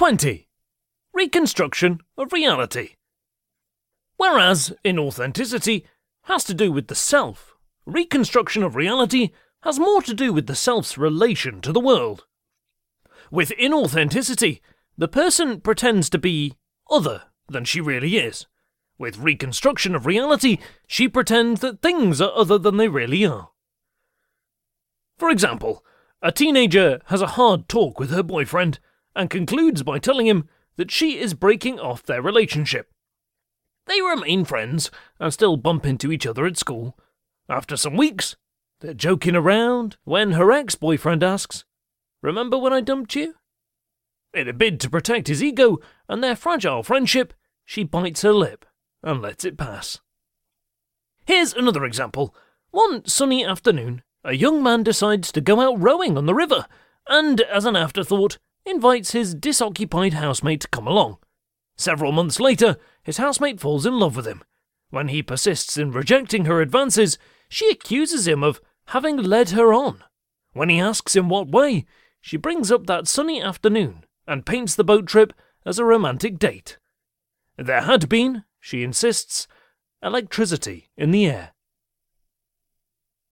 20. Reconstruction of reality. Whereas inauthenticity has to do with the self, reconstruction of reality has more to do with the self's relation to the world. With inauthenticity, the person pretends to be other than she really is. With reconstruction of reality, she pretends that things are other than they really are. For example, a teenager has a hard talk with her boyfriend and concludes by telling him that she is breaking off their relationship. They remain friends and still bump into each other at school. After some weeks, they're joking around when her ex boyfriend asks, Remember when I dumped you? In a bid to protect his ego and their fragile friendship, she bites her lip and lets it pass. Here's another example. One sunny afternoon, a young man decides to go out rowing on the river, and as an afterthought, invites his disoccupied housemate to come along. Several months later, his housemate falls in love with him. When he persists in rejecting her advances, she accuses him of having led her on. When he asks in what way, she brings up that sunny afternoon and paints the boat trip as a romantic date. There had been, she insists, electricity in the air.